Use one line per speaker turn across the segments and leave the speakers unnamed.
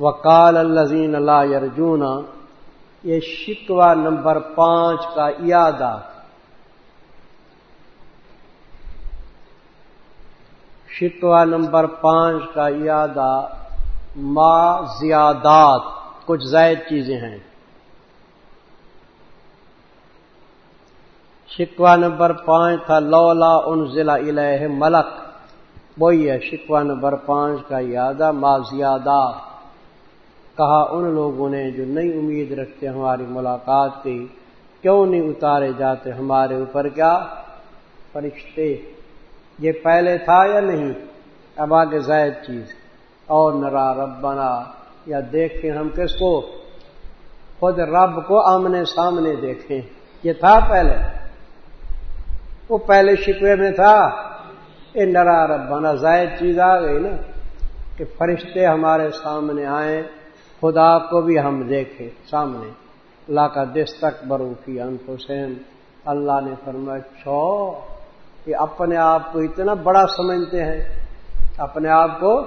وکال الزین اللہ یرجون یہ شکوا نمبر پانچ کا یادہ شکوا نمبر پانچ کا یادہ ما زیادات، کچھ زائد چیزیں ہیں۔ شکوا نمبر پانچ تھا، لولا ان ضلع الہ ملک۔ وہی ہے شکوا نمبر پانچ کا یادہ ما زیادات۔ کہا ان لوگوں نے جو نئی امید رکھتے ہماری ملاقات کی، کیوں نہیں اتارے جاتے ہمارے اوپر؟ کیا؟ فرشتے، یہ پہلے تھا یا نہیں؟ اب آگے زائد چیز۔ اور نرا رب بنا یا دیکھیں ہم کس کو؟ خود رب کو آمنے سامنے دیکھیں۔ یہ تھا پہلے۔ وہ پہلے شکوے میں تھا۔ یہ نرا رب بنا زائد چیز آ گئی نا کہ فرشتے ہمارے سامنے آئیں۔ خدا کو بھی ہم دیکھیں سامنے۔ اللہ کا دس تک برو کی انفسین اللہ نے فرمایا، چھو، کہ اپنے آپ کو اتنا بڑا سمجھتے ہیں، اپنے آپ کو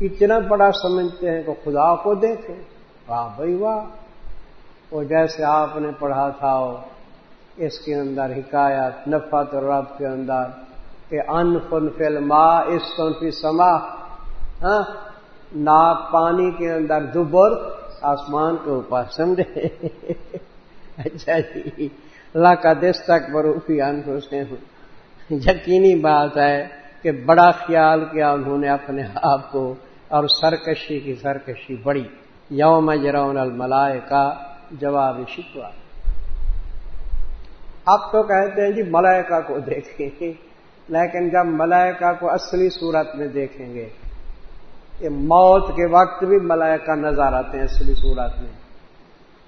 اتنا بڑا سمجھتے ہیں کہ خدا کو دیکھیں واہ بھائی واہ۔ وہ جیسے آپ نے پڑھا تھا، اس کے اندر حکایت نفت رب کے اندر، کہ ان فن فل اس فن فی سما ہاں ناک پانی کے اندر دبر آسمان کے اوپر، سمجھے؟ اچھا جی۔ اللہ کا دس تک بروفی سے یقینی بات ہے کہ بڑا خیال کیا انہوں نے اپنے آپ کو، اور سرکشی کی سرکشی بڑی۔ یوم جرون الملائے کا جواب شکوا اب تو کہتے ہیں جی ملائکہ کو دیکھیں۔ لیکن جب ملائکہ کو اصلی صورت میں دیکھیں گے موت کے وقت بھی ملائکہ نظر آتے ہیں، اصلی صورت میں۔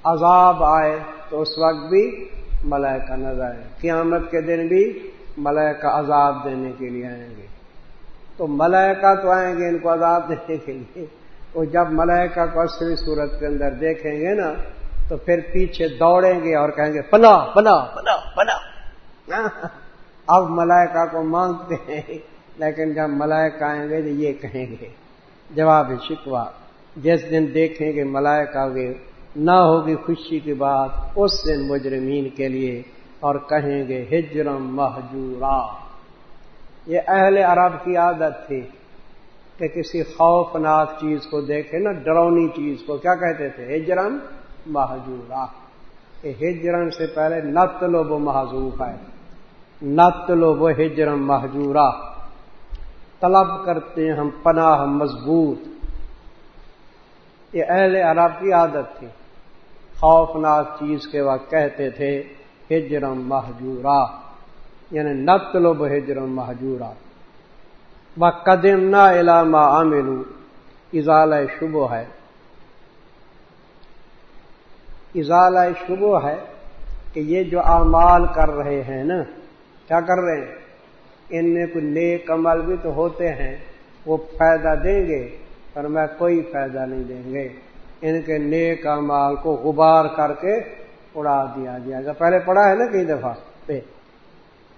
عذاب آئے تو اس وقت بھی ملائکہ نظر آئے۔ قیامت کے دن بھی ملائکہ عذاب دینے کے لیے آئیں گے۔ تو ملائکہ تو آئیں گے ان کو عذاب دینے کے لیے۔ وہ جب ملائکہ کو اصلی صورت کے اندر دیکھیں گے نا، تو پھر پیچھے دوڑیں گے اور کہیں گے پنا پنا پنا پنا اب ملائکہ کو مانگتے ہیں، لیکن جب ملائکہ آئیں گے تو یہ کہیں گے جواب شکوا جس دن دیکھیں گے ملائکہ گے نہ ہوگی خوشی کی بات اس دن مجرمین کے لیے، اور کہیں گے ہجرم محجورا یہ اہل عرب کی عادت تھی کہ کسی خوفناک چیز کو دیکھے نا ڈرونی چیز کو۔ کیا کہتے تھے؟ ہجرم محجورا یہ ہجرم سے پہلے نت لوب محضوف ہے۔ نت لوب ہجرم محجورا طلب کرتے ہیں، ہم پناہ مضبوط۔ یہ اہل عرب کی عادت تھی۔ خوفناک چیز کے وقت کہتے تھے ہجرم محجورا یعنی نتل و ہجرم محجورا وہ قدم نہ علامہ عامل اضال شبو ہے۔ اضال شبو ہے کہ یہ جو اعمال کر رہے ہیں نا، کیا کر رہے ہیں؟ ان میں کچھ نیک عمل بھی تو ہوتے ہیں، وہ فائدہ دیں گے، پر میں کوئی فائدہ نہیں دیں گے۔ ان کے نیک امال کو غبار کر کے اڑا دیا جائے گا۔ پہلے پڑا ہے نا کئی دفعہ پہ۔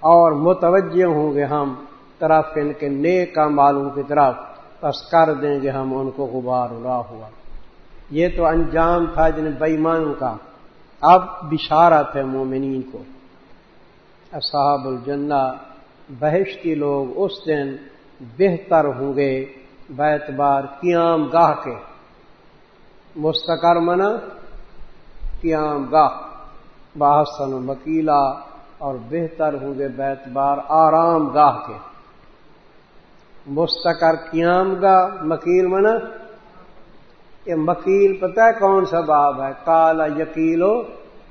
اور متوجہ ہوں گے ہم طرف ان کے نیک امالوں کی طرف، بس کر دیں گے ہم ان کو غبار اڑا ہوا۔ یہ تو انجام تھا جن بےمانوں کا۔ اب بشارت ہے مومنین کو۔ اصحاب الجنہ بہشتی لوگ اس دن بہتر ہوں گے بیتبار قیام گاہ کے۔ مستقر منا قیام گاہ۔ باسن وکیلا اور بہتر ہوں گے بیتبار آرام گاہ کے۔ مستقر قیام گاہ، مکیل منا یہ مکیل پتہ ہے کون سا باب ہے؟ کالا یقیلو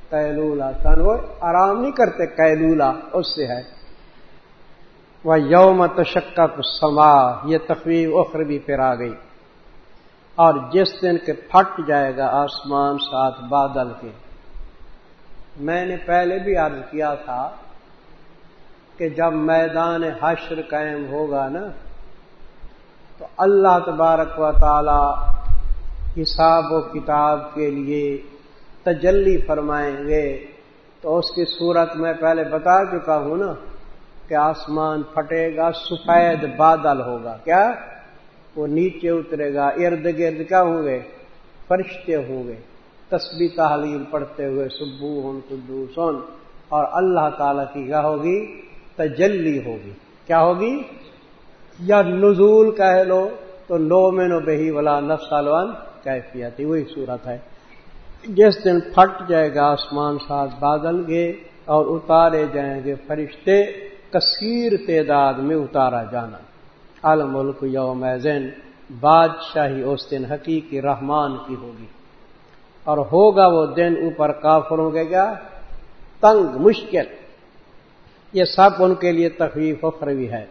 کیلولا تن وہ آرام نہیں کرتے کیلولا اس سے ہے۔ وہ یوم تشکت سما یہ تخویف اخروی پھر آ گئی۔ اور جس دن کے پھٹ جائے گا آسمان ساتھ بادل کے۔ میں نے پہلے بھی عرض کیا تھا کہ جب میدان حشر قائم ہوگا نا، تو اللہ تبارک و تعالی حساب و کتاب کے لیے تجلی فرمائیں گے۔ تو اس کی صورت میں پہلے بتا چکا ہوں نا کہ آسمان پھٹے گا، سفید بادل ہوگا۔ کیا؟ وہ نیچے اترے گا، ارد گرد کیا ہوں گے؟ فرشتے ہوں گے۔ تسبی تحلیل پڑھتے ہوئے سبو ہن قدوسن اور اللہ تعالی کی کیا ہوگی؟ تجلی ہوگی۔ کیا ہوگی؟ یا نزول کہہ لو، تو نو میں نو بہی والا نفسالوان کیفیت وہی صورت ہے۔ جس دن پھٹ جائے گا آسمان، ساتھ بادل گے اور اتارے جائیں گے فرشتے کثیر تعداد میں اتارا جانا۔ الملک یوم زین بادشاہی اس دن حقیقی رحمان کی ہوگی۔ اور ہوگا وہ دن اوپر کافروں کے کیا؟ تنگ، مشکل۔ یہ سب ان کے لیے تخلیف و فروی ہے۔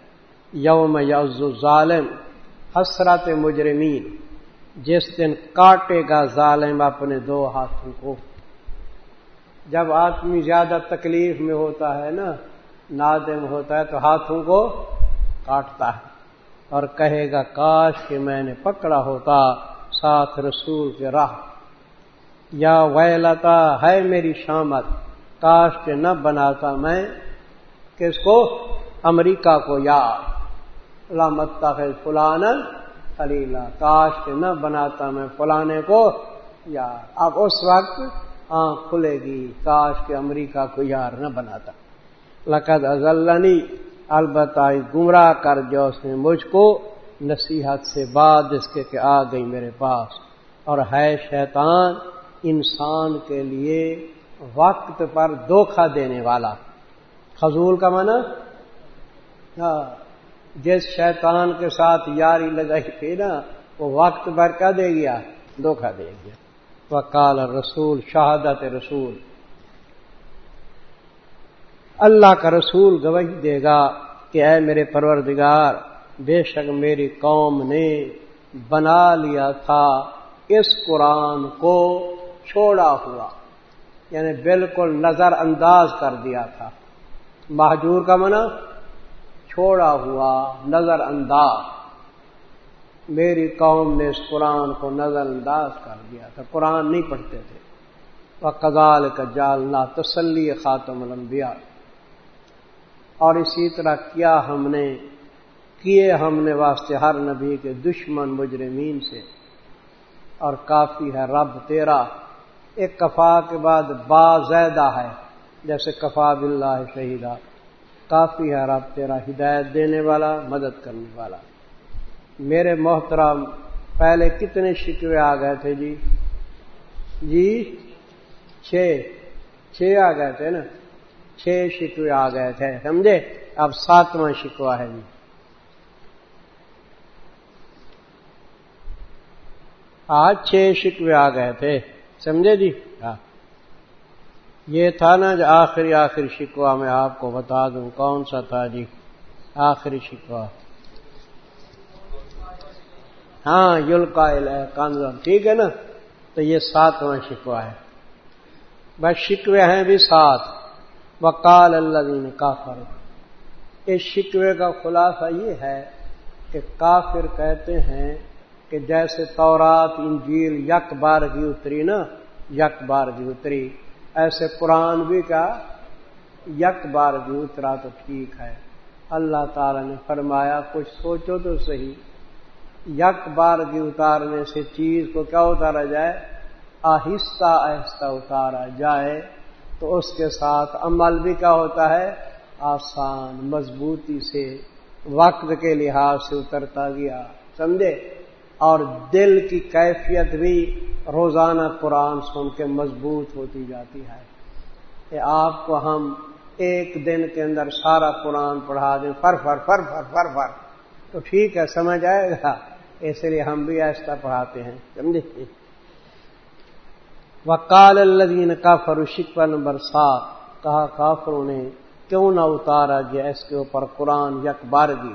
یوم یوز ظالم حسرت مجرمین۔ جس دن کاٹے گا ظالم اپنے دو ہاتھوں کو۔ جب آدمی زیادہ تکلیف میں ہوتا ہے نا نادم ہوتا ہے تو ہاتھوں کو کاٹتا ہے اور کہے گا، کاش کہ میں نے پکڑا ہوتا ساتھ رسول کے راہ۔ یا ویلتا ہے میری شامت، کاش کے نہ بناتا میں کس کو؟ امریکہ کو۔ یا علامت فلان خلیلہ، کاش کے نہ بناتا میں فلانے کو۔ یار اب اس وقت آنکھ کھلے گی، کاش کے امریکہ کو یار نہ بناتا۔ لقد ازلنی البتہ گمراہ کر جو اس نے مجھ کو نصیحت سے بعد اس کے کہ آ گئی میرے پاس۔ اور ہے شیطان انسان کے لیے وقت پر دھوکھا دینے والا۔ فضول کا مانا ہاں، جس شیطان کے ساتھ یاری لگائی تھی نا، وہ وقت پر کیا دے گیا دھوکھا دے گیا۔ وہ کال رسول شہادت رسول۔ اللہ کا رسول گواہی دے گا کہ اے میرے پروردگار، بے شک میری قوم نے بنا لیا تھا، اس قرآن کو چھوڑا ہوا۔ یعنی بالکل نظر انداز کر دیا تھا۔ محجور کا منع چھوڑا ہوا، نظر انداز۔ میری قوم نے اس قرآن کو نظر انداز کر دیا تھا۔ قرآن نہیں پڑھتے تھے۔ وہ کزال کا جالنا تسلی خاتم الانبیاء اور اسی طرح کیا ہم نے، کیے ہم نے واسطے ہر نبی کے دشمن مجرمین سے۔ اور کافی ہے رب تیرا۔ ایک کفا کے بعد با زیدہ ہے، جیسے کفا بلّہ شہیدہ۔ کافی ہے رب تیرا ہدایت دینے والا، مدد کرنے والا۔ میرے محترم، پہلے کتنے شکوے آ گئے تھے جی؟ جی؟ چھ چھ آ گئے تھے نا؟ چھ شکوے آ گئے تھے، سمجھے؟ اب ساتواں شکوا ہے جی۔ آج چھ شکوے آ گئے تھے، سمجھے جی؟ ہاں۔ یہ تھا نا جو آخری آخری شکوا میں آپ کو بتا دوں، کون سا تھا جی؟ آخری شکوا ہاں یل ہے کانزم ٹھیک ہے نا؟ تو یہ ساتواں شکوا ہے۔ بس شکوے ہیں بھی سات۔ وکال اللہ دین کافر اس شکوے کا خلاصہ یہ ہے کہ کافر کہتے ہیں کہ جیسے تورات، انجیل یک بار کی اتری نا یک بار کی اتری۔ ایسے قرآن بھی کا یک بار بھی اترا تو ٹھیک ہے۔ اللہ تعالی نے فرمایا، کچھ سوچو تو صحیح۔ یک بار بھی اتارنے سے چیز کو کیا اتارا جائے؟ آہستہ آہستہ اتارا جائے۔ تو اس کے ساتھ عمل بھی کیا ہوتا ہے، آسان، مضبوطی سے، وقت کے لحاظ سے اترتا گیا، سمجھے؟ اور دل کی کیفیت بھی روزانہ قرآن سن کے مضبوط ہوتی جاتی ہے۔ کہ آپ کو ہم ایک دن کے اندر سارا قرآن پڑھا دیں، فر فر فر فر فر فر۔ تو ٹھیک ہے، سمجھ آئے گا؟ اس لیے ہم بھی ایسا پڑھاتے ہیں، سمجھے؟ وکال الدین کا فروشک نمبر سات کہا کافروں نے کیوں نہ اتارا گیا اس کے اوپر قرآن یک بارگی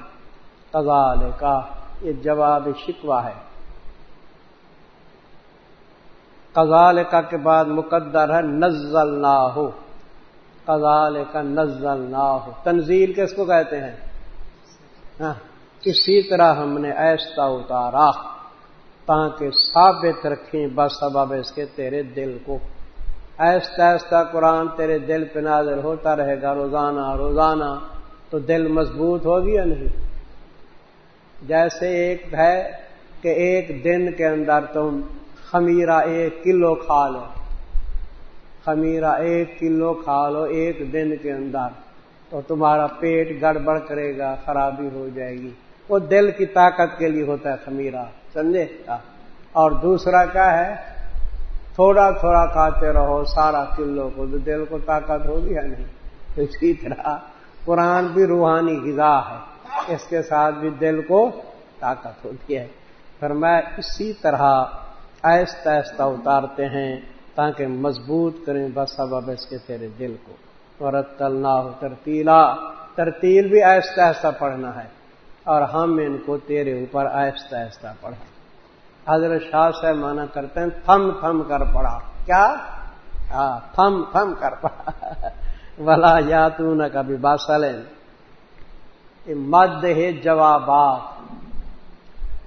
کزال کا یہ جواب شکوا ہے۔ کزال کا کے بعد مقدر ہے نزل نہ ہو کزال کا نزل نہ ہو تنزیل کس کو کہتے ہیں؟ ہاں، اسی طرح ہم نے ایسا اتارا۔ تاکہ ثابت رکھیں، بس سبب اس کے تیرے دل کو۔ ایسا ایسا قرآن تیرے دل پہ نازل ہوتا رہے گا، روزانہ روزانہ۔ تو دل مضبوط ہوگی یا نہیں؟ جیسے ایک ہے کہ ایک دن کے اندر تم خمیرہ ایک کلو کھا لو۔ خمیرہ ایک کلو کھا لو ایک دن کے اندر۔ تو تمہارا پیٹ گڑبڑ کرے گا، خرابی ہو جائے گی۔ وہ دل کی طاقت کے لیے ہوتا ہے خمیرہ۔ سمجھے اور دوسرا کیا ہے؟ تھوڑا تھوڑا کھاتے رہو، سارا کلو کو، تو دل کو طاقت ہوگی یا نہیں؟ تو اسی طرح قرآن بھی روحانی غذا ہے، اس کے ساتھ بھی دل کو طاقت ہوتی ہے۔ پھر میں اسی طرح آہستہ آہستہ اتارتے ہیں تاکہ مضبوط کریں بس سبب اس کے تیرے دل کو۔ ورت اللہ ترتیلا ترتیل بھی آہستہ آہستہ پڑھنا ہے۔ اور ہم ان کو تیرے اوپر آہستہ آہستہ پڑھیں۔ حضرت شاہ صاحب مانا کرتے ہیں، تھم تھم کر پڑھا۔ کیا؟ ہاں تھم تھم کر پڑھا۔ ولا یا تو نہ کبھی باسلیں مد ہے جوابات۔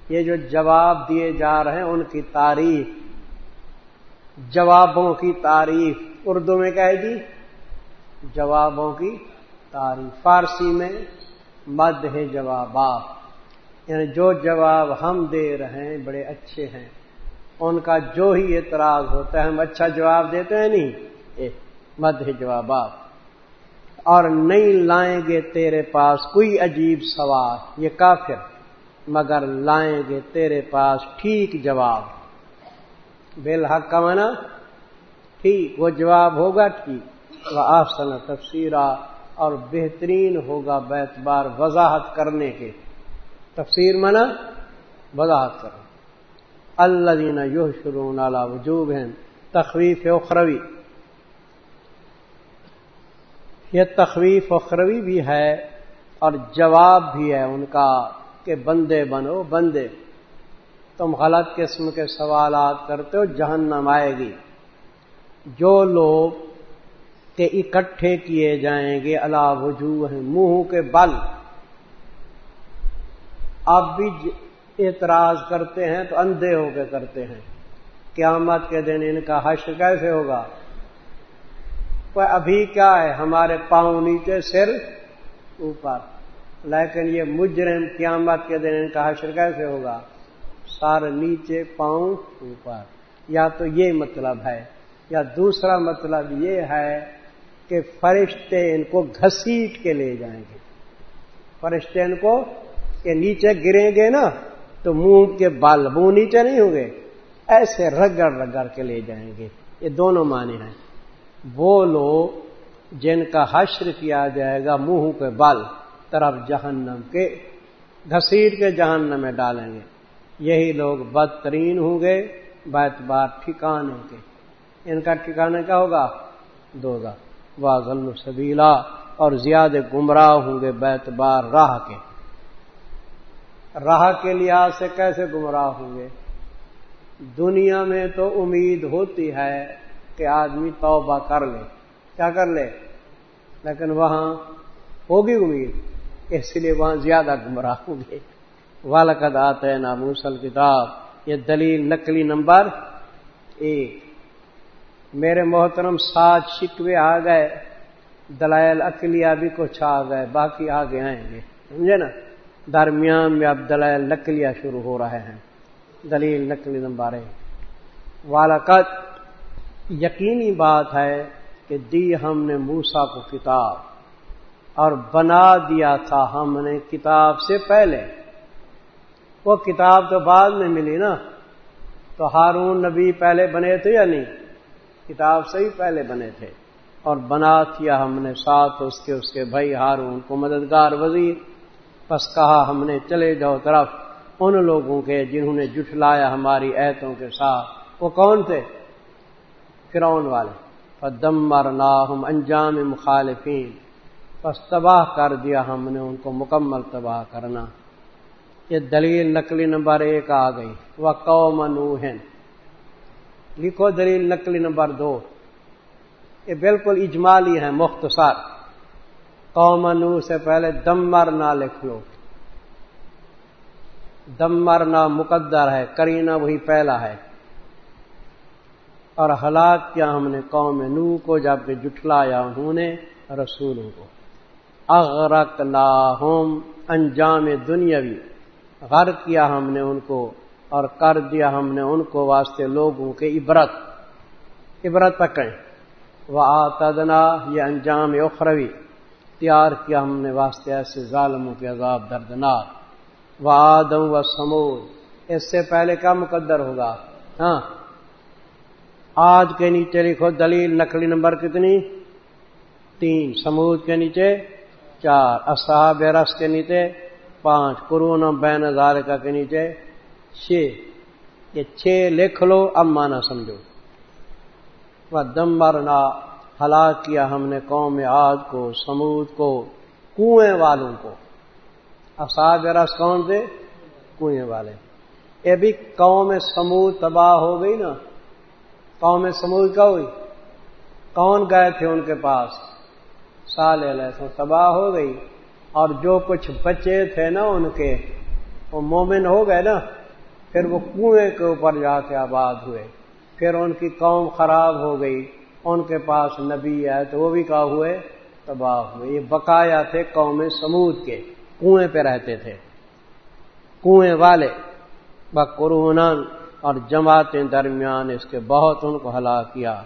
یہ جو جواب دیے جا رہے ہیں، ان کی تعریف جوابوں کی تعریف اردو میں کہے گی؟ جوابوں کی تعریف فارسی میں مد ہے جوابات۔ یعنی جو جواب ہم دے رہے ہیں، بڑے اچھے ہیں۔ ان کا جو ہی اعتراض ہوتا ہے، ہم اچھا جواب دیتے ہیں نہیں؟ مد ہے جوابات۔ اور نہیں لائیں گے تیرے پاس کوئی عجیب سوال، یہ کافر، مگر لائیں گے تیرے پاس ٹھیک جواب۔ بالحق کا مانا ٹھیک، وہ جواب ہوگا ٹھیک۔ وہ آسن تفسیرہ اور بہترین ہوگا بیت بار وضاحت کرنے کے تفسیر منا وضاحت کرو اللہ دینا یو شروع نالا وجوب ہیں تخویف اخروی۔ یہ تخویف اخروی بھی ہے اور جواب بھی ہے ان کا کہ بندے بنو بندے۔ تم غلط قسم کے سوالات کرتے ہو، جہنم آئے گی۔ جو لوگ کہ اکٹھے کیے جائیں گے اللہ وجوہ منہ کے بل۔ اب بھی اعتراض کرتے ہیں تو اندھے ہو کے کرتے ہیں۔ قیامت کے دن ان کا حشر کیسے ہوگا؟ ابھی کیا ہے؟ ہمارے پاؤں نیچے سر اوپر۔ لیکن یہ مجرم قیامت کے دن ان کا حشر کیسے ہوگا؟ سارے نیچے پاؤں اوپر۔ یا تو یہ مطلب ہے، یا دوسرا مطلب یہ ہے کہ فرشتے ان کو گھسیٹ کے لے جائیں گے۔ فرشتے ان کو کہ نیچے گریں گے نا تو منہ کے بال منہ نیچے نہیں ہوں گے، ایسے رگڑ رگڑ کے لے جائیں گے۔ یہ دونوں معنی ہیں۔ وہ لوگ جن کا حشر کیا جائے گا منہ کے بل طرف جہنم کے، گھسیٹ کے جہنم میں ڈالیں گے۔ یہی لوگ بدترین ہوں گے، بیت بار ٹھکانے کے۔ ان کا ٹھکانے کیا ہوگا؟ دو گا واضل سبیلا اور زیادہ گمراہ ہوں گے بیت بار راہ کے۔ راہ کے لحاظ سے کیسے گمراہ ہوں گے؟ دنیا میں تو امید ہوتی ہے کہ آدمی توبہ کر لے۔ کیا کر لے؟ لیکن وہاں ہوگی امید، اس لیے وہاں زیادہ گمراہ ہوں گے۔ والد آتے ہیں کتاب یہ دلیل نقلی نمبر ایک۔ میرے محترم سات شکوے آ گئے، دلائل اکلیا بھی کچھ آ گئے، باقی آگے آئیں گے۔ سمجھے نا؟ درمیان میں اب دلائل نقلیہ شروع ہو رہے ہیں۔ دلیل نقلی نمبر والد یقینی بات ہے کہ دی ہم نے موسا کو کتاب، اور بنا دیا تھا ہم نے کتاب سے پہلے۔ وہ کتاب تو بعد میں ملی نا؟ تو ہارون نبی پہلے بنے تھے یا نہیں؟ کتاب سے ہی پہلے بنے تھے اور بنا دیا ہم نے ساتھ اس کے اس کے بھائی ہارون کو مددگار وزیر۔ بس کہا ہم نے چلے جاؤ طرف۔ ان لوگوں کے جنہوں نے جٹلایا ہماری ایتوں کے ساتھ۔ وہ کون تھے؟ فرون والے۔ دم مرنا ہم انجام مخالفین۔ بس تباہ کر دیا ہم نے ان کو، مکمل تباہ کرنا۔ یہ دلیل نقلی نمبر ایک آ گئی۔ وہ قوم نوہن لکھو دلیل نقلی نمبر دو۔ یہ بالکل اجمالی ہے، مختصر۔ قوم نو سے پہلے دمر نہ لکھ لو۔ دمر نہ مقدر ہے کرینا وہی پہلا ہے۔ اور ہلاک کیا ہم نے قوم نو کو جبکہ جٹلایا انہوں نے رسولوں کو۔ اغرق لاہم انجام دنیاوی۔ غرق کیا ہم نے ان کو۔ اور کر دیا ہم نے ان کو واسطے لوگوں کے عبرت۔ عبرت پکڑیں۔ وہ آتدنا یہ انجام اخروی۔ تیار کیا ہم نے واسطے ایسے ظالموں کے عذاب دردناک۔ وہ آدم و سمود اس سے پہلے کیا مقدر ہوگا؟ ہاں۔ آج کے نیچے لکھو دلیل نقلی نمبر کتنی؟ تین۔ سمود کے نیچے چار۔ اصحاب رس کے نیچے پانچ۔ قرون بین ذالکہ کے نیچے چھ یہ چھ لکھ لو اب مانا سمجھو وہ دم مرنا ہلاک کیا ہم نے قوم آج کو سمود کو کنویں والوں کو اصحاب رس کون تھے کنویں والے یہ بھی قوم سمود تباہ ہو گئی نا قوم سمود کا ہوئی کون گئے تھے ان کے پاس سال علیہ تباہ ہو گئی اور جو کچھ بچے تھے نا ان کے وہ مومن ہو گئے نا پھر وہ کنویں کے اوپر جا کے آباد ہوئے۔ پھر ان کی قوم خراب ہو گئی۔ ان کے پاس نبی ہے تو وہ بھی کہا ہوئے؟ تباہ ہوئے۔ یہ بقایا تھے قوم سمود کے۔ کنویں پہ رہتے تھے۔ کنویں والے بقرون اور جماعتیں درمیان اس کے بہت ان کو ہلاک کیا۔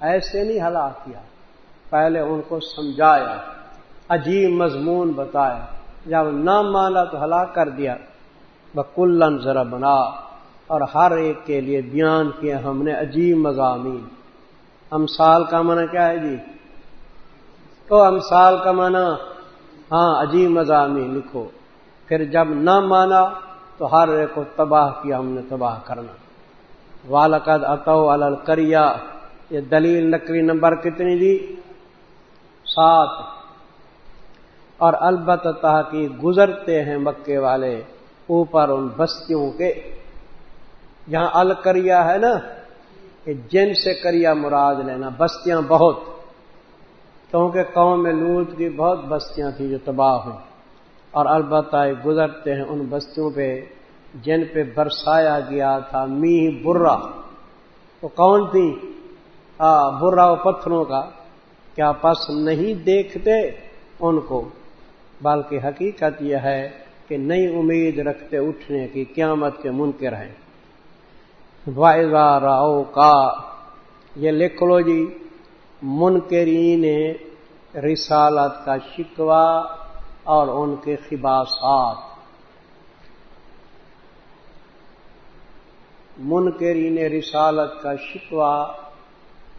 ایسے نہیں ہلاک کیا۔ پہلے ان کو سمجھایا۔ عجیب مضمون بتایا۔ جب نہ مانا تو ہلاک کر دیا۔ بکلن ذرا بنا اور ہر ایک کے لیے بیان کیا ہم نے عجیب مضامین۔ امسال کا معنی کیا ہے جی؟ تو امسال کا معنی ہاں عجیب مضامین لکھو۔ پھر جب نہ مانا تو ہر ایک کو تباہ کیا ہم نے تباہ کرنا۔ والد اتو الکریا یہ دلیل نقلی نمبر کتنی دی؟ سات۔ اور البت تحقیق گزرتے ہیں مکے والے اوپر ان بستیوں کے جہاں الکریا ہے نا، کہ جن سے کریا مراد لینا، بستیاں بہت۔ کیونکہ قوم میں لوٹ کی بہت بستیاں تھیں جو تباہ ہوئی۔ اور البتہ گزرتے ہیں ان بستیوں پہ، جن پہ برسایا گیا تھا می برا تو کون تھی؟ برا و پتھروں کا۔ کیا پس نہیں دیکھتے ان کو، بلکہ حقیقت یہ ہے کہ نئی امید رکھتے اٹھنے کی قیامت کے منکر ہیں۔ راؤ کا یہ لکھ لو جی منکرین رسالت کا شکوہ اور ان کے خباسات منکرین رسالت کا شکوہ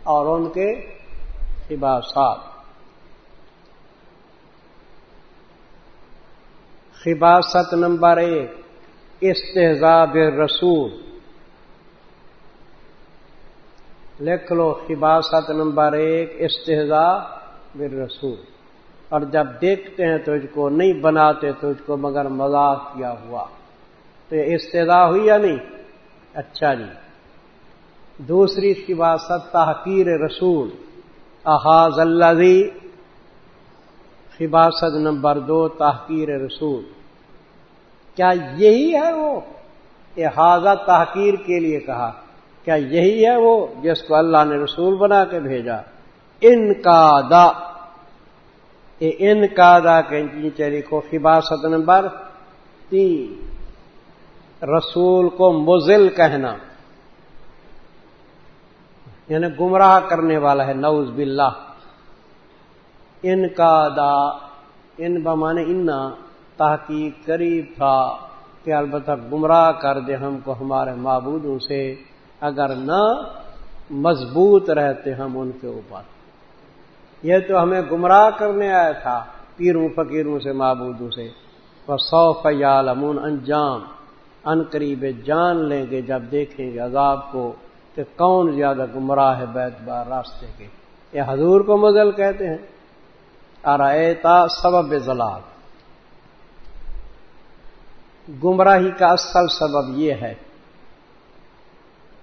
اور ان کے خباسات خباست نمبر ایک استحزاب رسول لکھ لو خباست نمبر ایک استحزا بر رسول اور جب دیکھتے ہیں تو اس کو نہیں بناتے، تو اس کو مگر مذاق کیا ہوا۔ تو یہ استدا ہوئی یا نہیں؟ اچھا جی۔ دوسری خباست تحقیر رسول۔ احاظ اللہ خباست نمبر دو، تحقیر رسول۔ کیا یہی ہے وہ؟ احاظہ تحقیر کے لیے کہا۔ کیا یہی ہے وہ جس کو اللہ نے رسول بنا کے بھیجا؟ ان کا دا۔ ان کا دا کے نیچے لکھو خباست نمبر تین۔ رسول کو مزل کہنا۔ یعنی گمراہ کرنے والا ہے نوز باللہ۔ ان کا دا، ان بمانے انا تحقیق قریب تھا۔ کہ البتہ گمراہ کر دے ہم کو ہمارے معبودوں سے۔ اگر نہ مضبوط رہتے ہم ان کے اوپر۔ یہ تو ہمیں گمراہ کرنے آیا تھا، پیروں فقیروں سے، معبودوں سے۔ وہ سو فیال امون انجام۔ ان قریب جان لیں گے جب دیکھیں گے عذاب کو کہ کون زیادہ گمراہ ہے بیت بار راستے کے۔ یہ حضور کو مزل کہتے ہیں۔ ارتا سبب زلال۔ گمراہی کا اصل سبب یہ ہے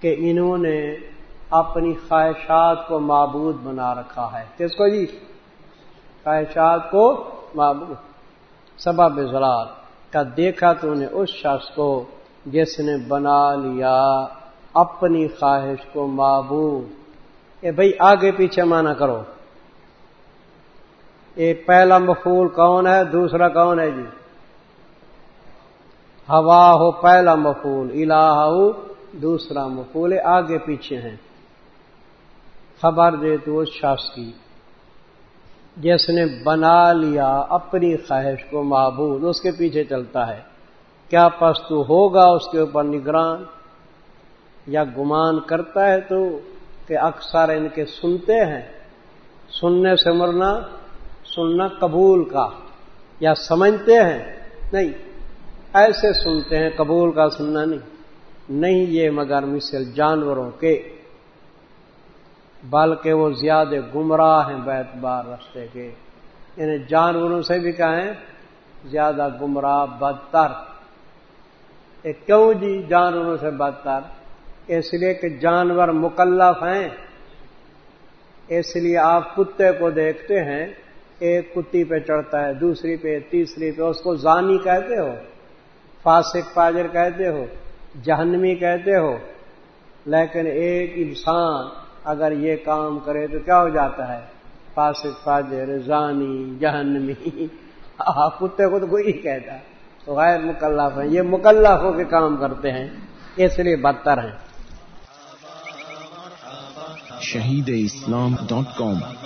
کہ انہوں نے اپنی خواہشات کو معبود بنا رکھا ہے۔ کس کو جی؟ خواہشات کو معبود۔ سبب زلال۔ کا دیکھا تو نے اس شخص کو جس نے بنا لیا اپنی خواہش کو معبود۔ اے بھائی آگے پیچھے مانا کرو۔ ایک پہلا مفول کون ہے؟ دوسرا کون ہے جی؟ ہوا ہو پہلا مفول، الہ ہو دوسرا مفول آگے پیچھے ہیں۔ خبر دے تو اس شخص کی، جس نے بنا لیا اپنی خواہش کو معبود، اس کے پیچھے چلتا ہے۔ کیا پستو ہوگا اس کے اوپر نگران؟ یا گمان کرتا ہے تو کہ اکثر ان کے سنتے ہیں، سننے سے مرنا سننا قبول کا، یا سمجھتے ہیں؟ نہیں، ایسے سنتے ہیں قبول کا سننا نہیں۔ نہیں یہ مگر مثل جانوروں کے، بلکہ وہ زیادہ گمراہ ہیں بیت بار رستے کے۔ انہیں جانوروں سے بھی کہیں زیادہ گمراہ، بدتر۔ کیوں جی جانوروں سے بدتر؟ اس لیے کہ جانور مکلف ہیں۔ اس لیے آپ کتے کو دیکھتے ہیں ایک کتی پہ چڑھتا ہے، دوسری پہ، تیسری پہ، اس کو زانی کہتے ہو، فاسق پاجر کہتے ہو، جہنمی کہتے ہو، لیکن ایک انسان اگر یہ کام کرے تو کیا ہو جاتا ہے؟ فاسق، فاجر، زانی، جہنمی کتے کو تو کوئی کہتا۔ تو غیر مکلف ہیں۔ یہ مکلف ہو کے کام کرتے ہیں، اس لیے بدتر ہیں۔
شہید اسلام ڈاٹ کام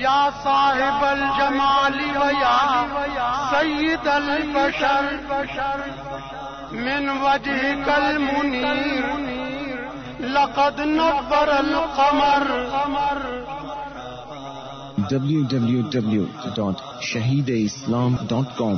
یا صاحب الجمال ویا سید البشر من وجہ کل منیر لقد نبر القمر۔
www.shahideislam.com